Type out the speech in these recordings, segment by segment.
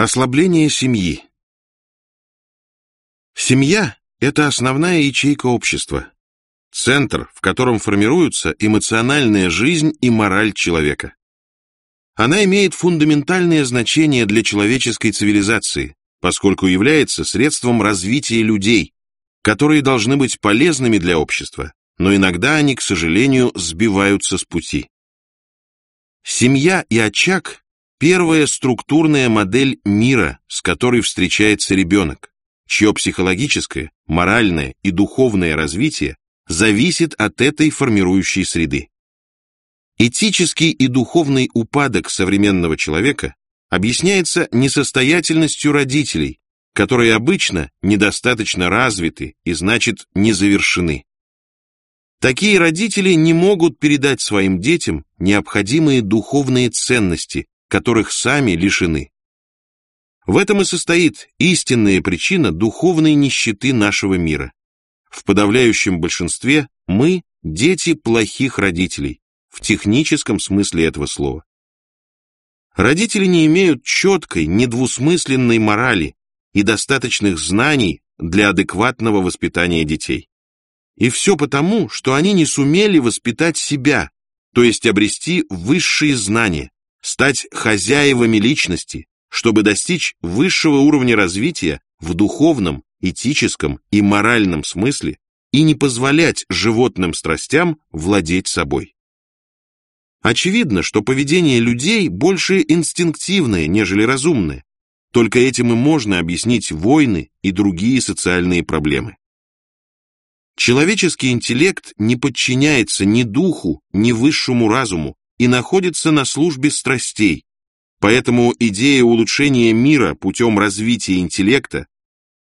Ослабление семьи. Семья – это основная ячейка общества, центр, в котором формируются эмоциональная жизнь и мораль человека. Она имеет фундаментальное значение для человеческой цивилизации, поскольку является средством развития людей, которые должны быть полезными для общества, но иногда они, к сожалению, сбиваются с пути. Семья и очаг – первая структурная модель мира, с которой встречается ребенок, чье психологическое, моральное и духовное развитие зависит от этой формирующей среды. Этический и духовный упадок современного человека объясняется несостоятельностью родителей, которые обычно недостаточно развиты и, значит, не завершены. Такие родители не могут передать своим детям необходимые духовные ценности, которых сами лишены. В этом и состоит истинная причина духовной нищеты нашего мира. В подавляющем большинстве мы – дети плохих родителей, в техническом смысле этого слова. Родители не имеют четкой, недвусмысленной морали и достаточных знаний для адекватного воспитания детей. И все потому, что они не сумели воспитать себя, то есть обрести высшие знания, стать хозяевами личности, чтобы достичь высшего уровня развития в духовном, этическом и моральном смысле и не позволять животным страстям владеть собой. Очевидно, что поведение людей больше инстинктивное, нежели разумное. Только этим и можно объяснить войны и другие социальные проблемы. Человеческий интеллект не подчиняется ни духу, ни высшему разуму и находится на службе страстей. Поэтому идея улучшения мира путем развития интеллекта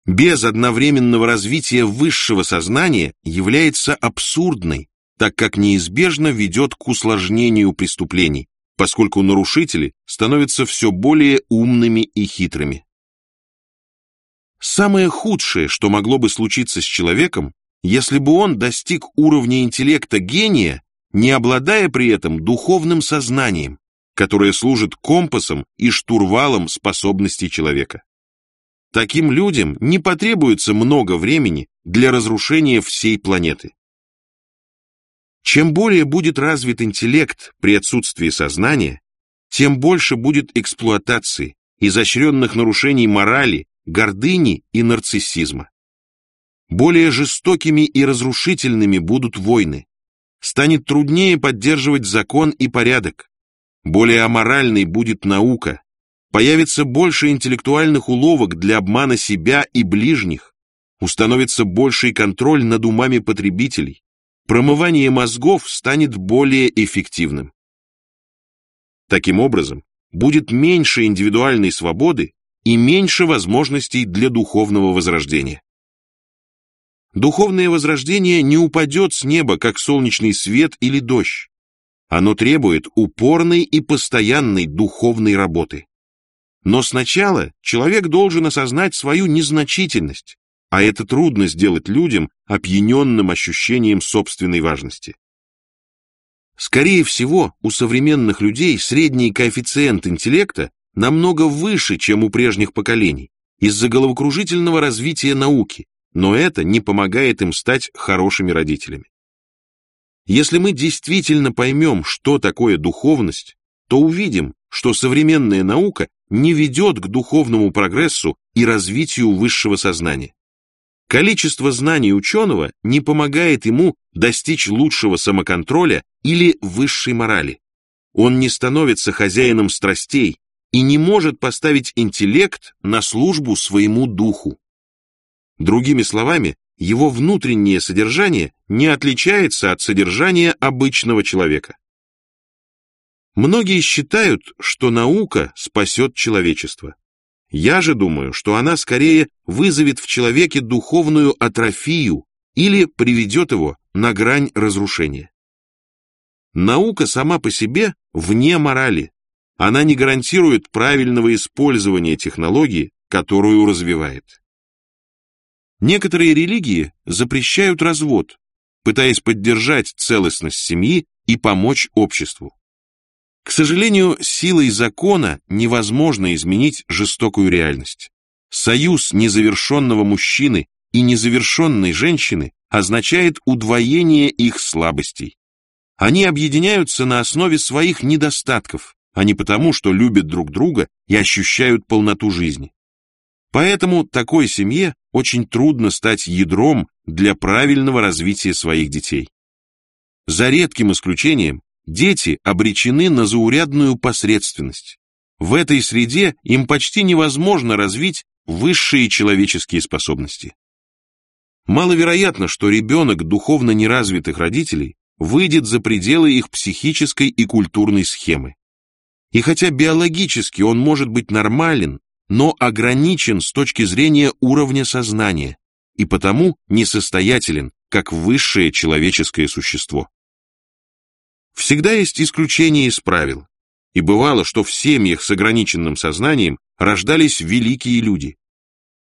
без одновременного развития высшего сознания является абсурдной, так как неизбежно ведет к усложнению преступлений, поскольку нарушители становятся все более умными и хитрыми. Самое худшее, что могло бы случиться с человеком, если бы он достиг уровня интеллекта гения, не обладая при этом духовным сознанием, которое служит компасом и штурвалом способностей человека. Таким людям не потребуется много времени для разрушения всей планеты. Чем более будет развит интеллект при отсутствии сознания, тем больше будет эксплуатации, изощренных нарушений морали, гордыни и нарциссизма. Более жестокими и разрушительными будут войны. Станет труднее поддерживать закон и порядок. Более аморальной будет наука. Появится больше интеллектуальных уловок для обмана себя и ближних. Установится больший контроль над умами потребителей. Промывание мозгов станет более эффективным. Таким образом, будет меньше индивидуальной свободы и меньше возможностей для духовного возрождения. Духовное возрождение не упадет с неба, как солнечный свет или дождь. Оно требует упорной и постоянной духовной работы. Но сначала человек должен осознать свою незначительность, а это трудно сделать людям, опьяненным ощущением собственной важности. Скорее всего, у современных людей средний коэффициент интеллекта намного выше, чем у прежних поколений, из-за головокружительного развития науки, но это не помогает им стать хорошими родителями. Если мы действительно поймем, что такое духовность, то увидим, что современная наука не ведет к духовному прогрессу и развитию высшего сознания. Количество знаний ученого не помогает ему достичь лучшего самоконтроля или высшей морали. Он не становится хозяином страстей и не может поставить интеллект на службу своему духу. Другими словами, его внутреннее содержание не отличается от содержания обычного человека. Многие считают, что наука спасет человечество. Я же думаю, что она скорее вызовет в человеке духовную атрофию или приведет его на грань разрушения. Наука сама по себе вне морали. Она не гарантирует правильного использования технологии, которую развивает. Некоторые религии запрещают развод, пытаясь поддержать целостность семьи и помочь обществу. К сожалению, силой закона невозможно изменить жестокую реальность. Союз незавершенного мужчины и незавершенной женщины означает удвоение их слабостей. Они объединяются на основе своих недостатков, а не потому, что любят друг друга и ощущают полноту жизни. Поэтому такой семье очень трудно стать ядром для правильного развития своих детей. За редким исключением, дети обречены на заурядную посредственность. В этой среде им почти невозможно развить высшие человеческие способности. Маловероятно, что ребенок духовно неразвитых родителей выйдет за пределы их психической и культурной схемы. И хотя биологически он может быть нормален, но ограничен с точки зрения уровня сознания и потому несостоятелен, как высшее человеческое существо. Всегда есть исключения из правил, и бывало, что в семьях с ограниченным сознанием рождались великие люди.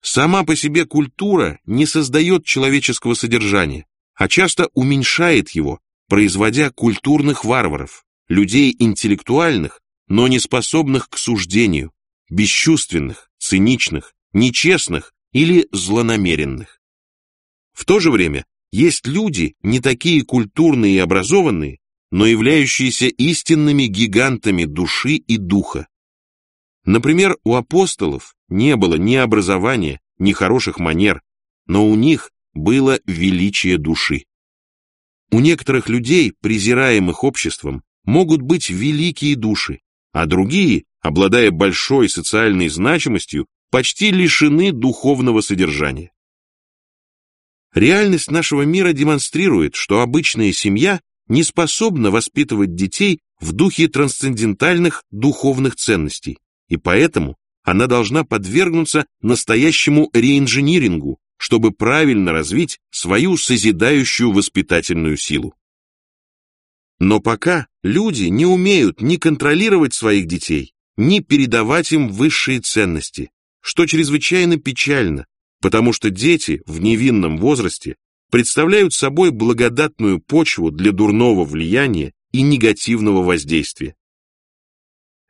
Сама по себе культура не создает человеческого содержания, а часто уменьшает его, производя культурных варваров, людей интеллектуальных, но не способных к суждению, бесчувственных, циничных, нечестных или злонамеренных. В то же время есть люди, не такие культурные и образованные, но являющиеся истинными гигантами души и духа. Например, у апостолов не было ни образования, ни хороших манер, но у них было величие души. У некоторых людей, презираемых обществом, могут быть великие души, а другие обладая большой социальной значимостью, почти лишены духовного содержания. Реальность нашего мира демонстрирует, что обычная семья не способна воспитывать детей в духе трансцендентальных духовных ценностей, и поэтому она должна подвергнуться настоящему реинжинирингу, чтобы правильно развить свою созидающую воспитательную силу. Но пока люди не умеют ни контролировать своих детей, ни передавать им высшие ценности, что чрезвычайно печально, потому что дети в невинном возрасте представляют собой благодатную почву для дурного влияния и негативного воздействия.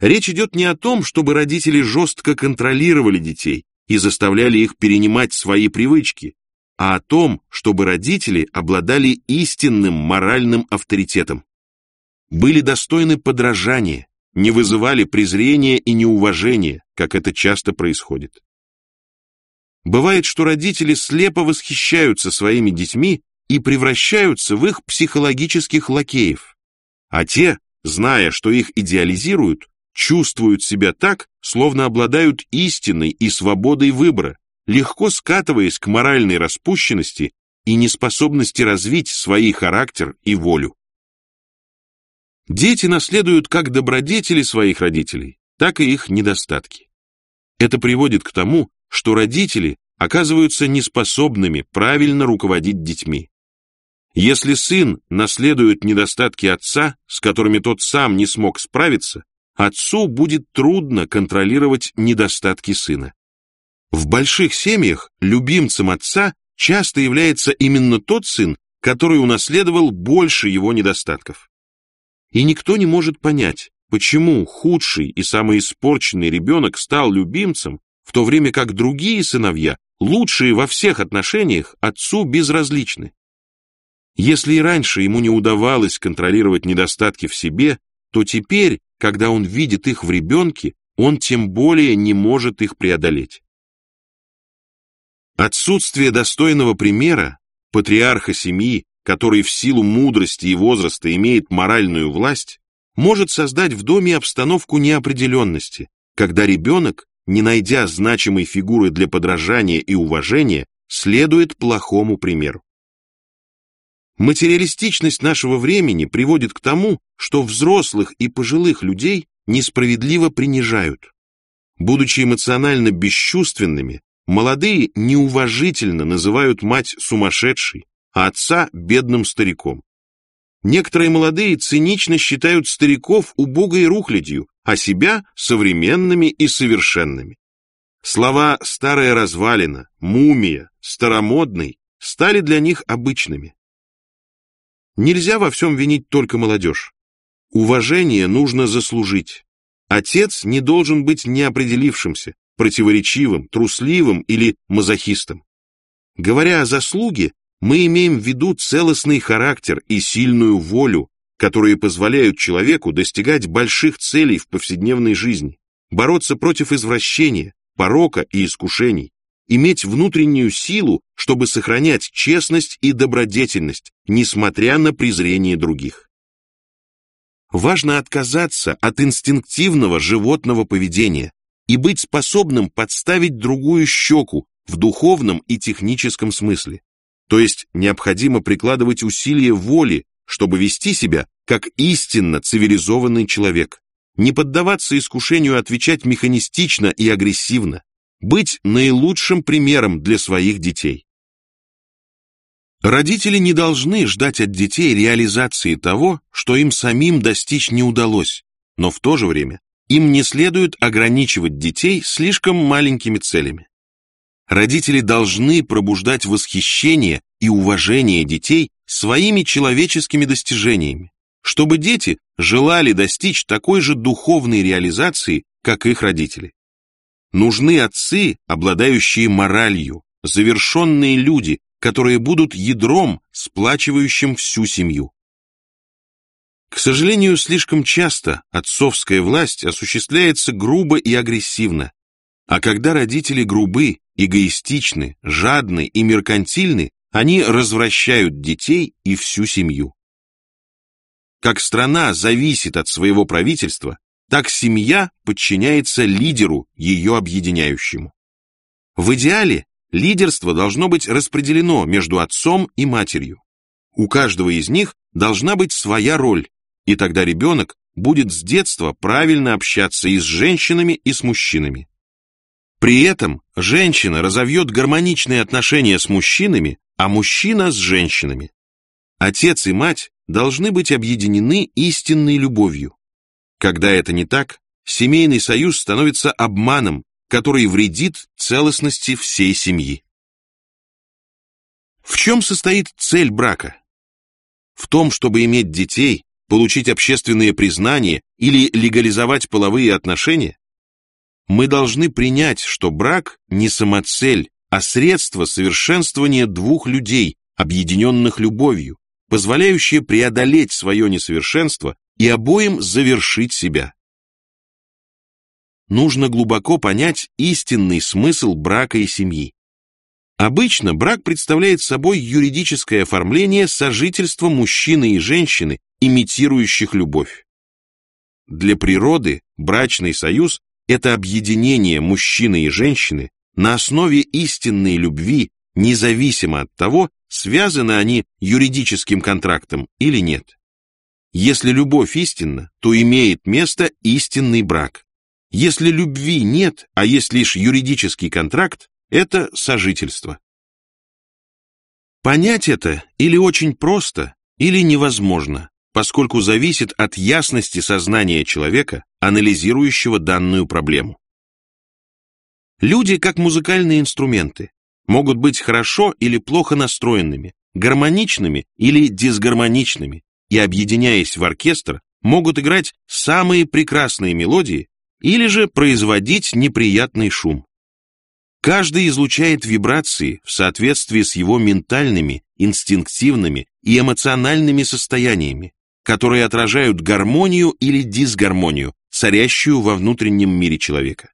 Речь идет не о том, чтобы родители жестко контролировали детей и заставляли их перенимать свои привычки, а о том, чтобы родители обладали истинным моральным авторитетом, были достойны подражания, не вызывали презрения и неуважения, как это часто происходит. Бывает, что родители слепо восхищаются своими детьми и превращаются в их психологических лакеев, а те, зная, что их идеализируют, чувствуют себя так, словно обладают истиной и свободой выбора, легко скатываясь к моральной распущенности и неспособности развить свой характер и волю. Дети наследуют как добродетели своих родителей, так и их недостатки. Это приводит к тому, что родители оказываются неспособными правильно руководить детьми. Если сын наследует недостатки отца, с которыми тот сам не смог справиться, отцу будет трудно контролировать недостатки сына. В больших семьях любимцем отца часто является именно тот сын, который унаследовал больше его недостатков. И никто не может понять, почему худший и самый испорченный ребенок стал любимцем, в то время как другие сыновья, лучшие во всех отношениях, отцу безразличны. Если и раньше ему не удавалось контролировать недостатки в себе, то теперь, когда он видит их в ребенке, он тем более не может их преодолеть. Отсутствие достойного примера, патриарха семьи, который в силу мудрости и возраста имеет моральную власть, может создать в доме обстановку неопределенности, когда ребенок, не найдя значимой фигуры для подражания и уважения, следует плохому примеру. Материалистичность нашего времени приводит к тому, что взрослых и пожилых людей несправедливо принижают. Будучи эмоционально бесчувственными, молодые неуважительно называют мать сумасшедшей, а отца бедным стариком. Некоторые молодые цинично считают стариков убогой рухлядью, а себя современными и совершенными. Слова «старая развалина», «мумия», «старомодный» стали для них обычными. Нельзя во всем винить только молодежь. Уважение нужно заслужить. Отец не должен быть неопределившимся, противоречивым, трусливым или мазохистом. Говоря о заслуге, мы имеем в виду целостный характер и сильную волю, которые позволяют человеку достигать больших целей в повседневной жизни, бороться против извращения, порока и искушений, иметь внутреннюю силу, чтобы сохранять честность и добродетельность, несмотря на презрение других. Важно отказаться от инстинктивного животного поведения и быть способным подставить другую щеку в духовном и техническом смысле. То есть необходимо прикладывать усилия воли, чтобы вести себя как истинно цивилизованный человек, не поддаваться искушению отвечать механистично и агрессивно, быть наилучшим примером для своих детей. Родители не должны ждать от детей реализации того, что им самим достичь не удалось, но в то же время им не следует ограничивать детей слишком маленькими целями. Родители должны пробуждать восхищение и уважение детей своими человеческими достижениями, чтобы дети желали достичь такой же духовной реализации, как их родители. Нужны отцы, обладающие моралью, завершенные люди, которые будут ядром, сплачивающим всю семью. К сожалению, слишком часто отцовская власть осуществляется грубо и агрессивно, а когда родители грубы, эгоистичны, жадны и меркантильны, они развращают детей и всю семью. Как страна зависит от своего правительства, так семья подчиняется лидеру, ее объединяющему. В идеале лидерство должно быть распределено между отцом и матерью. У каждого из них должна быть своя роль, и тогда ребенок будет с детства правильно общаться и с женщинами, и с мужчинами. При этом женщина разовьет гармоничные отношения с мужчинами, а мужчина с женщинами. Отец и мать должны быть объединены истинной любовью. Когда это не так, семейный союз становится обманом, который вредит целостности всей семьи. В чем состоит цель брака? В том, чтобы иметь детей, получить общественное признание или легализовать половые отношения? Мы должны принять, что брак не самоцель, а средство совершенствования двух людей, объединенных любовью, позволяющее преодолеть свое несовершенство и обоим завершить себя. Нужно глубоко понять истинный смысл брака и семьи. Обычно брак представляет собой юридическое оформление сожительства мужчины и женщины, имитирующих любовь. Для природы брачный союз – это объединение мужчины и женщины на основе истинной любви, независимо от того, связаны они юридическим контрактом или нет. Если любовь истинна, то имеет место истинный брак. Если любви нет, а есть лишь юридический контракт, это сожительство. Понять это или очень просто, или невозможно, поскольку зависит от ясности сознания человека, анализирующего данную проблему. Люди, как музыкальные инструменты, могут быть хорошо или плохо настроенными, гармоничными или дисгармоничными, и, объединяясь в оркестр, могут играть самые прекрасные мелодии или же производить неприятный шум. Каждый излучает вибрации в соответствии с его ментальными, инстинктивными и эмоциональными состояниями, которые отражают гармонию или дисгармонию, царящую во внутреннем мире человека.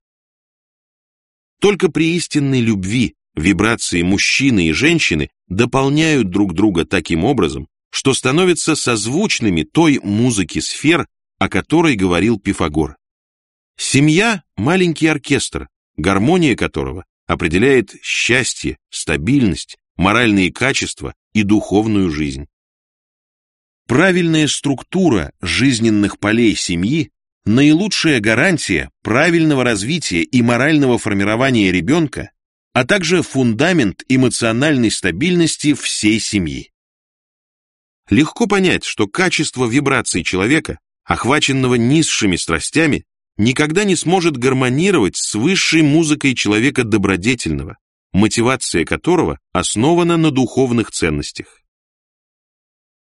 Только при истинной любви вибрации мужчины и женщины дополняют друг друга таким образом, что становятся созвучными той музыки сфер, о которой говорил Пифагор. Семья – маленький оркестр, гармония которого определяет счастье, стабильность, моральные качества и духовную жизнь. Правильная структура жизненных полей семьи – наилучшая гарантия правильного развития и морального формирования ребенка, а также фундамент эмоциональной стабильности всей семьи. Легко понять, что качество вибраций человека, охваченного низшими страстями, никогда не сможет гармонировать с высшей музыкой человека добродетельного, мотивация которого основана на духовных ценностях.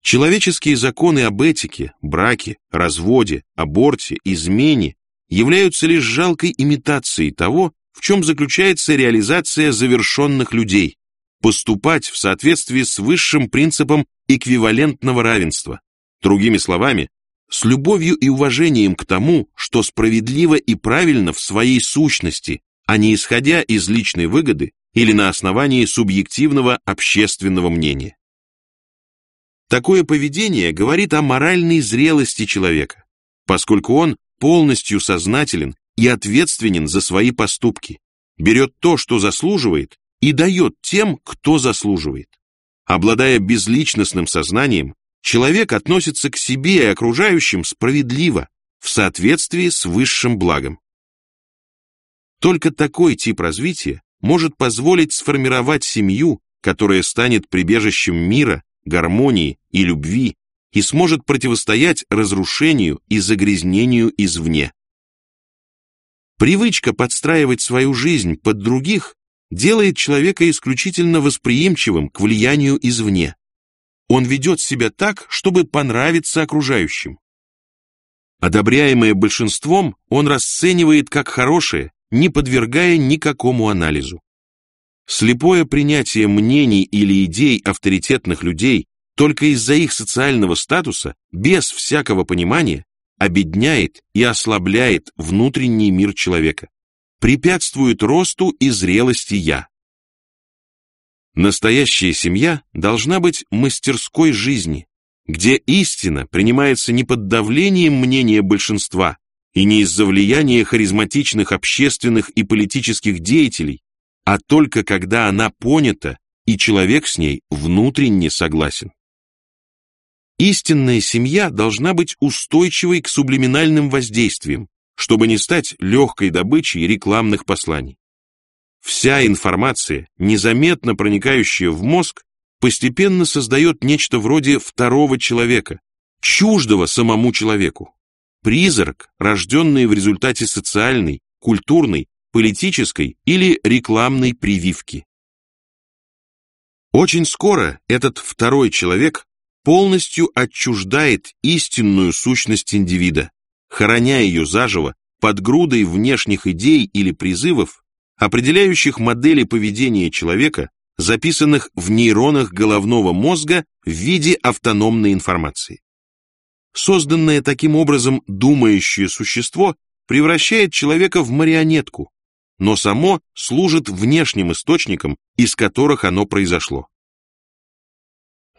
Человеческие законы об этике, браке, разводе, аборте, измене являются лишь жалкой имитацией того, в чем заключается реализация завершенных людей, поступать в соответствии с высшим принципом эквивалентного равенства. Другими словами, с любовью и уважением к тому, что справедливо и правильно в своей сущности, а не исходя из личной выгоды или на основании субъективного общественного мнения. Такое поведение говорит о моральной зрелости человека, поскольку он полностью сознателен и ответственен за свои поступки, берет то, что заслуживает, и дает тем, кто заслуживает. Обладая безличностным сознанием, человек относится к себе и окружающим справедливо, в соответствии с высшим благом. Только такой тип развития может позволить сформировать семью, которая станет прибежищем мира, гармонии и любви и сможет противостоять разрушению и загрязнению извне. Привычка подстраивать свою жизнь под других делает человека исключительно восприимчивым к влиянию извне. Он ведет себя так, чтобы понравиться окружающим. Одобряемое большинством он расценивает как хорошее, не подвергая никакому анализу. Слепое принятие мнений или идей авторитетных людей только из-за их социального статуса, без всякого понимания, обедняет и ослабляет внутренний мир человека препятствует росту и зрелости «я». Настоящая семья должна быть мастерской жизни, где истина принимается не под давлением мнения большинства и не из-за влияния харизматичных общественных и политических деятелей, а только когда она понята и человек с ней внутренне согласен. Истинная семья должна быть устойчивой к сублиминальным воздействиям, чтобы не стать легкой добычей рекламных посланий. Вся информация, незаметно проникающая в мозг, постепенно создает нечто вроде второго человека, чуждого самому человеку. Призрак, рожденный в результате социальной, культурной, политической или рекламной прививки. Очень скоро этот второй человек полностью отчуждает истинную сущность индивида, хороня ее заживо под грудой внешних идей или призывов, определяющих модели поведения человека, записанных в нейронах головного мозга в виде автономной информации. Созданное таким образом думающее существо превращает человека в марионетку, но само служит внешним источником, из которых оно произошло.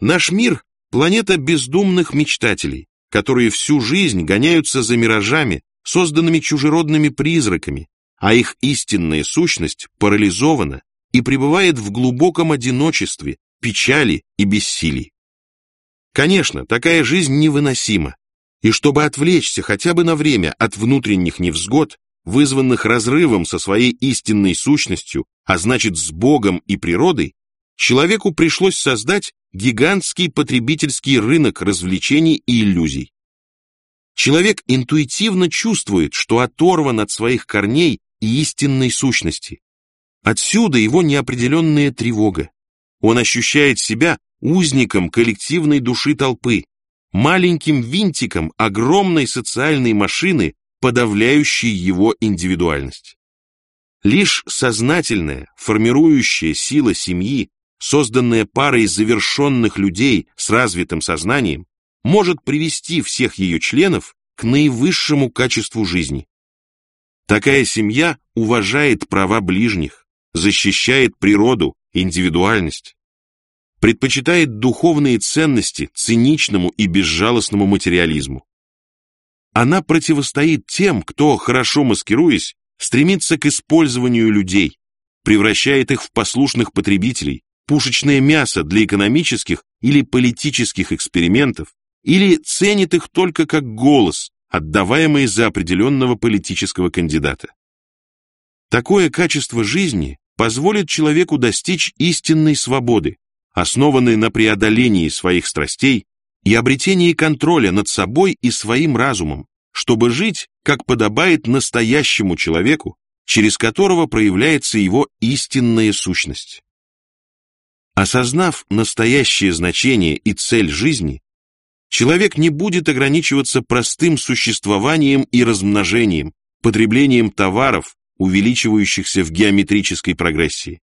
Наш мир – планета бездумных мечтателей, которые всю жизнь гоняются за миражами, созданными чужеродными призраками, а их истинная сущность парализована и пребывает в глубоком одиночестве, печали и бессилии. Конечно, такая жизнь невыносима, и чтобы отвлечься хотя бы на время от внутренних невзгод, вызванных разрывом со своей истинной сущностью, а значит с Богом и природой, человеку пришлось создать гигантский потребительский рынок развлечений и иллюзий. Человек интуитивно чувствует, что оторван от своих корней и истинной сущности. Отсюда его неопределенная тревога. Он ощущает себя узником коллективной души толпы, маленьким винтиком огромной социальной машины, подавляющей его индивидуальность. Лишь сознательная, формирующая сила семьи созданная парой завершенных людей с развитым сознанием, может привести всех ее членов к наивысшему качеству жизни. Такая семья уважает права ближних, защищает природу, индивидуальность, предпочитает духовные ценности циничному и безжалостному материализму. Она противостоит тем, кто, хорошо маскируясь, стремится к использованию людей, превращает их в послушных потребителей, пушечное мясо для экономических или политических экспериментов, или ценит их только как голос, отдаваемый за определенного политического кандидата. Такое качество жизни позволит человеку достичь истинной свободы, основанной на преодолении своих страстей и обретении контроля над собой и своим разумом, чтобы жить, как подобает настоящему человеку, через которого проявляется его истинная сущность. Осознав настоящее значение и цель жизни, Человек не будет ограничиваться простым существованием и размножением, потреблением товаров, увеличивающихся в геометрической прогрессии.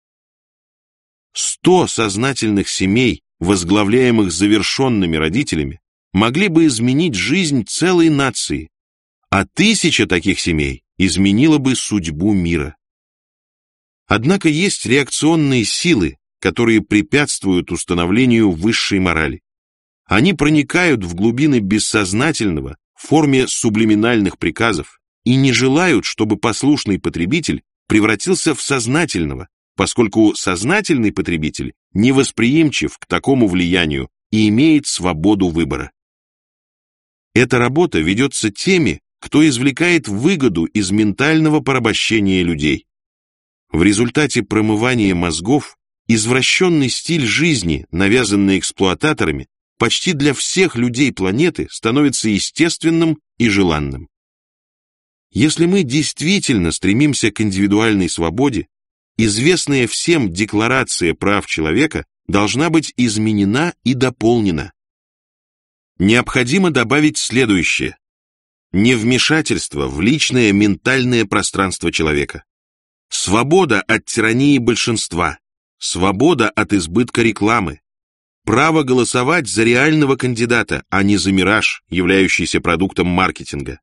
Сто сознательных семей, возглавляемых завершенными родителями, могли бы изменить жизнь целой нации, а тысяча таких семей изменила бы судьбу мира. Однако есть реакционные силы, которые препятствуют установлению высшей морали. Они проникают в глубины бессознательного в форме сублиминальных приказов и не желают, чтобы послушный потребитель превратился в сознательного, поскольку сознательный потребитель невосприимчив к такому влиянию и имеет свободу выбора. Эта работа ведется теми, кто извлекает выгоду из ментального порабощения людей. В результате промывания мозгов извращенный стиль жизни, навязанный эксплуататорами, почти для всех людей планеты становится естественным и желанным. Если мы действительно стремимся к индивидуальной свободе, известная всем Декларация прав человека должна быть изменена и дополнена. Необходимо добавить следующее. Невмешательство в личное ментальное пространство человека. Свобода от тирании большинства. Свобода от избытка рекламы. Право голосовать за реального кандидата, а не за мираж, являющийся продуктом маркетинга.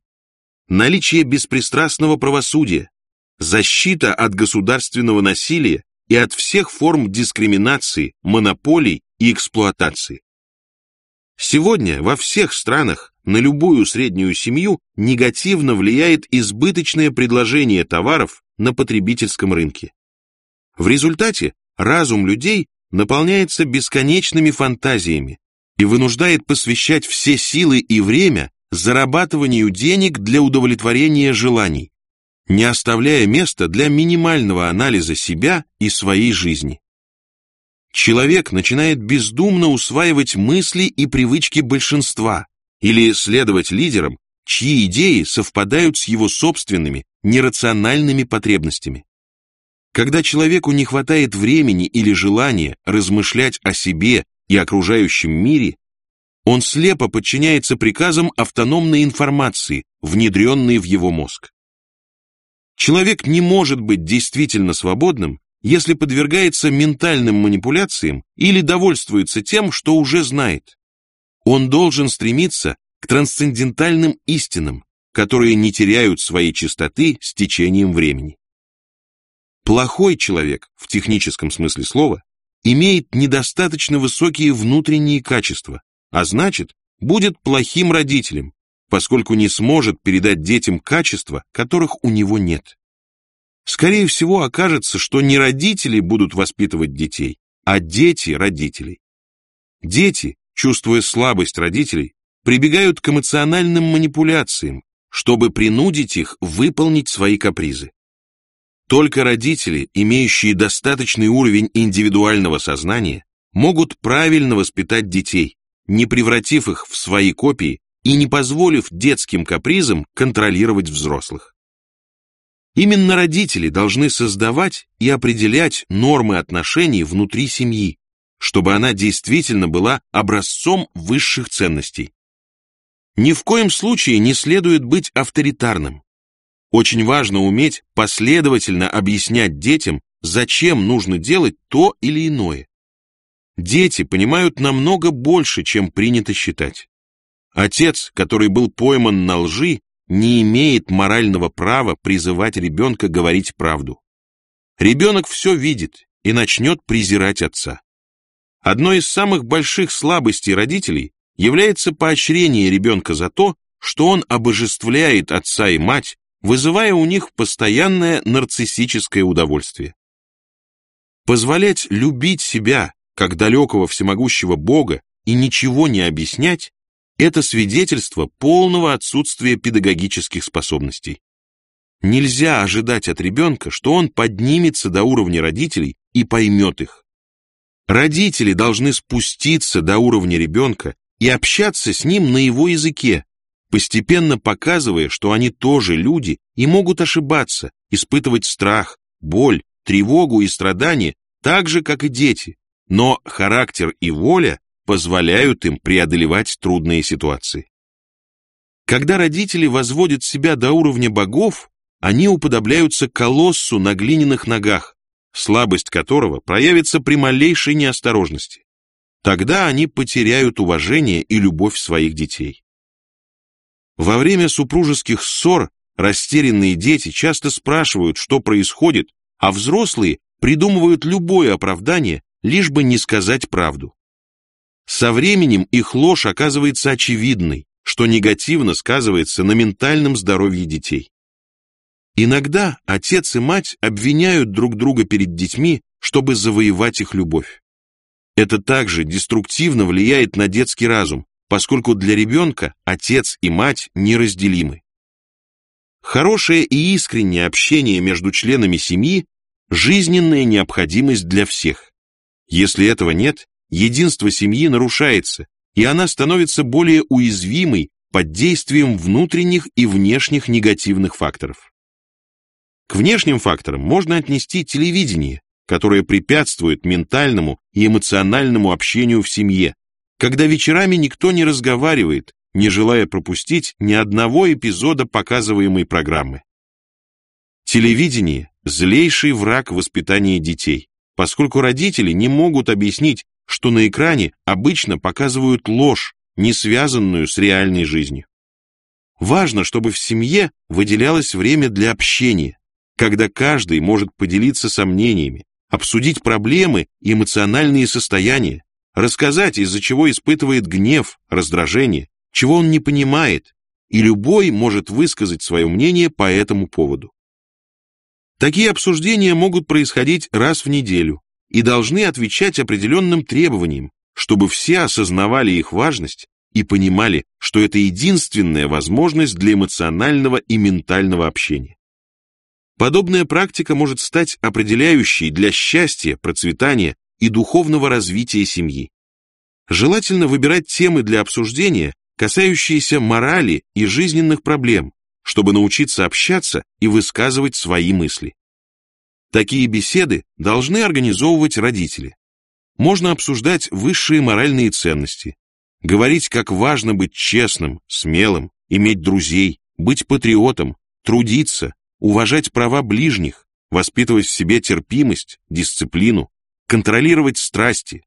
Наличие беспристрастного правосудия. Защита от государственного насилия и от всех форм дискриминации, монополий и эксплуатации. Сегодня во всех странах на любую среднюю семью негативно влияет избыточное предложение товаров на потребительском рынке. В результате разум людей наполняется бесконечными фантазиями и вынуждает посвящать все силы и время зарабатыванию денег для удовлетворения желаний, не оставляя места для минимального анализа себя и своей жизни. Человек начинает бездумно усваивать мысли и привычки большинства или следовать лидерам, чьи идеи совпадают с его собственными нерациональными потребностями. Когда человеку не хватает времени или желания размышлять о себе и окружающем мире, он слепо подчиняется приказам автономной информации, внедренной в его мозг. Человек не может быть действительно свободным, если подвергается ментальным манипуляциям или довольствуется тем, что уже знает. Он должен стремиться к трансцендентальным истинам, которые не теряют своей чистоты с течением времени. Плохой человек, в техническом смысле слова, имеет недостаточно высокие внутренние качества, а значит, будет плохим родителем, поскольку не сможет передать детям качества, которых у него нет. Скорее всего, окажется, что не родители будут воспитывать детей, а дети родителей. Дети, чувствуя слабость родителей, прибегают к эмоциональным манипуляциям, чтобы принудить их выполнить свои капризы. Только родители, имеющие достаточный уровень индивидуального сознания, могут правильно воспитать детей, не превратив их в свои копии и не позволив детским капризам контролировать взрослых. Именно родители должны создавать и определять нормы отношений внутри семьи, чтобы она действительно была образцом высших ценностей. Ни в коем случае не следует быть авторитарным. Очень важно уметь последовательно объяснять детям, зачем нужно делать то или иное. Дети понимают намного больше, чем принято считать. Отец, который был пойман на лжи, не имеет морального права призывать ребенка говорить правду. Ребенок все видит и начнет презирать отца. Одной из самых больших слабостей родителей является поощрение ребенка за то, что он обожествляет отца и мать, вызывая у них постоянное нарциссическое удовольствие. Позволять любить себя, как далекого всемогущего Бога, и ничего не объяснять, это свидетельство полного отсутствия педагогических способностей. Нельзя ожидать от ребенка, что он поднимется до уровня родителей и поймет их. Родители должны спуститься до уровня ребенка и общаться с ним на его языке, постепенно показывая, что они тоже люди и могут ошибаться, испытывать страх, боль, тревогу и страдания так же, как и дети, но характер и воля позволяют им преодолевать трудные ситуации. Когда родители возводят себя до уровня богов, они уподобляются колоссу на глиняных ногах, слабость которого проявится при малейшей неосторожности. Тогда они потеряют уважение и любовь своих детей. Во время супружеских ссор растерянные дети часто спрашивают, что происходит, а взрослые придумывают любое оправдание, лишь бы не сказать правду. Со временем их ложь оказывается очевидной, что негативно сказывается на ментальном здоровье детей. Иногда отец и мать обвиняют друг друга перед детьми, чтобы завоевать их любовь. Это также деструктивно влияет на детский разум, поскольку для ребенка отец и мать неразделимы. Хорошее и искреннее общение между членами семьи – жизненная необходимость для всех. Если этого нет, единство семьи нарушается, и она становится более уязвимой под действием внутренних и внешних негативных факторов. К внешним факторам можно отнести телевидение, которое препятствует ментальному и эмоциональному общению в семье, когда вечерами никто не разговаривает, не желая пропустить ни одного эпизода показываемой программы. Телевидение – злейший враг воспитания детей, поскольку родители не могут объяснить, что на экране обычно показывают ложь, не связанную с реальной жизнью. Важно, чтобы в семье выделялось время для общения, когда каждый может поделиться сомнениями, обсудить проблемы и эмоциональные состояния, рассказать, из-за чего испытывает гнев, раздражение, чего он не понимает, и любой может высказать свое мнение по этому поводу. Такие обсуждения могут происходить раз в неделю и должны отвечать определенным требованиям, чтобы все осознавали их важность и понимали, что это единственная возможность для эмоционального и ментального общения. Подобная практика может стать определяющей для счастья, процветания и духовного развития семьи. Желательно выбирать темы для обсуждения, касающиеся морали и жизненных проблем, чтобы научиться общаться и высказывать свои мысли. Такие беседы должны организовывать родители. Можно обсуждать высшие моральные ценности, говорить, как важно быть честным, смелым, иметь друзей, быть патриотом, трудиться, уважать права ближних, воспитывать в себе терпимость, дисциплину, контролировать страсти.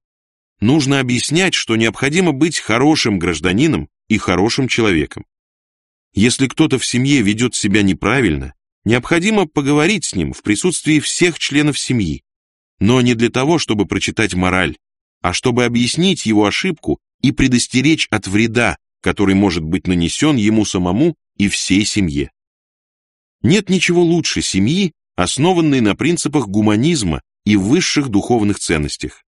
Нужно объяснять, что необходимо быть хорошим гражданином и хорошим человеком. Если кто-то в семье ведет себя неправильно, необходимо поговорить с ним в присутствии всех членов семьи, но не для того, чтобы прочитать мораль, а чтобы объяснить его ошибку и предостеречь от вреда, который может быть нанесен ему самому и всей семье. Нет ничего лучше семьи, основанной на принципах гуманизма и высших духовных ценностях.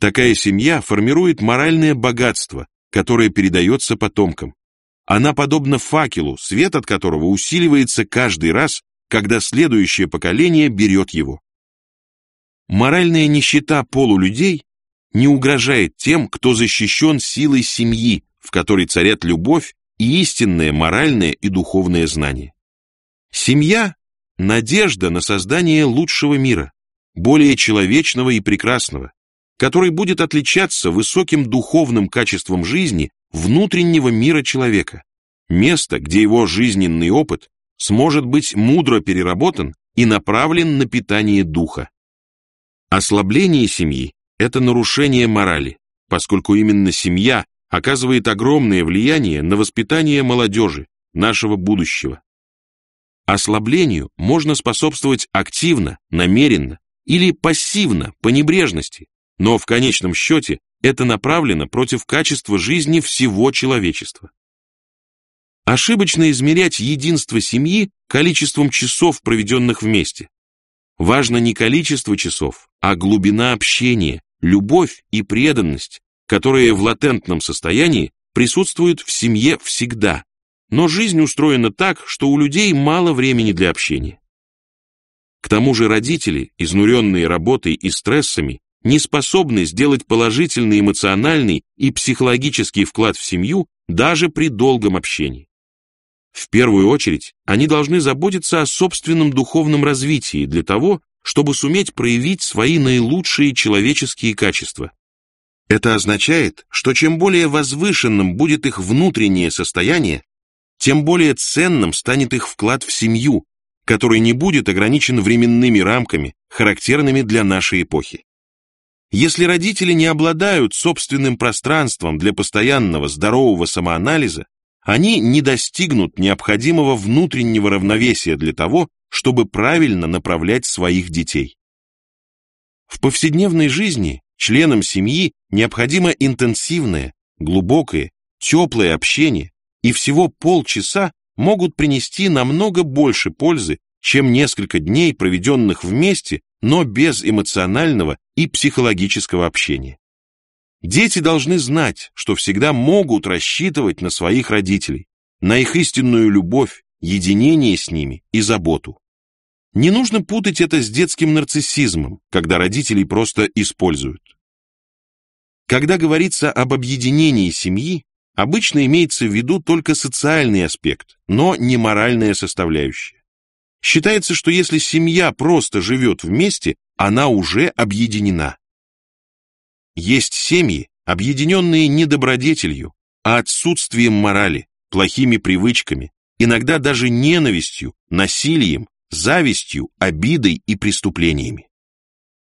Такая семья формирует моральное богатство, которое передается потомкам. Она подобна факелу, свет от которого усиливается каждый раз, когда следующее поколение берет его. Моральная нищета полулюдей не угрожает тем, кто защищен силой семьи, в которой царят любовь и истинное моральное и духовное знание. Семья – надежда на создание лучшего мира, более человечного и прекрасного, который будет отличаться высоким духовным качеством жизни внутреннего мира человека, место, где его жизненный опыт сможет быть мудро переработан и направлен на питание духа. Ослабление семьи – это нарушение морали, поскольку именно семья оказывает огромное влияние на воспитание молодежи, нашего будущего. Ослаблению можно способствовать активно, намеренно или пассивно, по небрежности, но в конечном счете это направлено против качества жизни всего человечества. Ошибочно измерять единство семьи количеством часов, проведенных вместе. Важно не количество часов, а глубина общения, любовь и преданность, которые в латентном состоянии присутствуют в семье всегда, но жизнь устроена так, что у людей мало времени для общения. К тому же родители, изнуренные работой и стрессами, не способны сделать положительный эмоциональный и психологический вклад в семью даже при долгом общении. В первую очередь, они должны заботиться о собственном духовном развитии для того, чтобы суметь проявить свои наилучшие человеческие качества. Это означает, что чем более возвышенным будет их внутреннее состояние, тем более ценным станет их вклад в семью, который не будет ограничен временными рамками, характерными для нашей эпохи. Если родители не обладают собственным пространством для постоянного здорового самоанализа, они не достигнут необходимого внутреннего равновесия для того, чтобы правильно направлять своих детей. В повседневной жизни членам семьи необходимо интенсивное, глубокое, теплое общение, и всего полчаса могут принести намного больше пользы, чем несколько дней, проведенных вместе, но без эмоционального и психологического общения. Дети должны знать, что всегда могут рассчитывать на своих родителей, на их истинную любовь, единение с ними и заботу. Не нужно путать это с детским нарциссизмом, когда родителей просто используют. Когда говорится об объединении семьи, обычно имеется в виду только социальный аспект, но не моральная составляющая. Считается, что если семья просто живет вместе, она уже объединена. Есть семьи, объединенные не добродетелью, а отсутствием морали, плохими привычками, иногда даже ненавистью, насилием, завистью, обидой и преступлениями.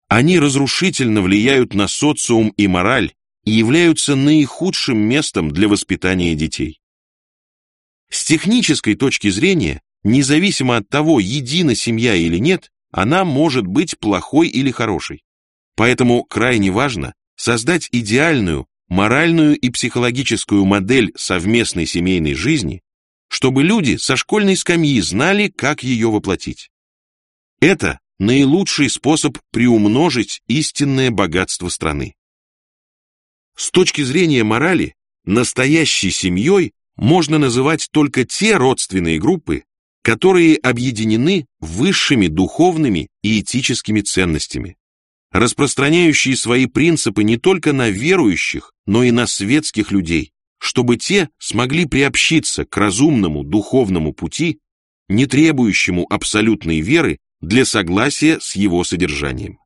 Они разрушительно влияют на социум и мораль и являются наихудшим местом для воспитания детей. С технической точки зрения, независимо от того, едина семья или нет, она может быть плохой или хорошей. Поэтому крайне важно создать идеальную, моральную и психологическую модель совместной семейной жизни, чтобы люди со школьной скамьи знали, как ее воплотить. Это наилучший способ приумножить истинное богатство страны. С точки зрения морали, настоящей семьей можно называть только те родственные группы, которые объединены высшими духовными и этическими ценностями, распространяющие свои принципы не только на верующих, но и на светских людей, чтобы те смогли приобщиться к разумному духовному пути, не требующему абсолютной веры для согласия с его содержанием.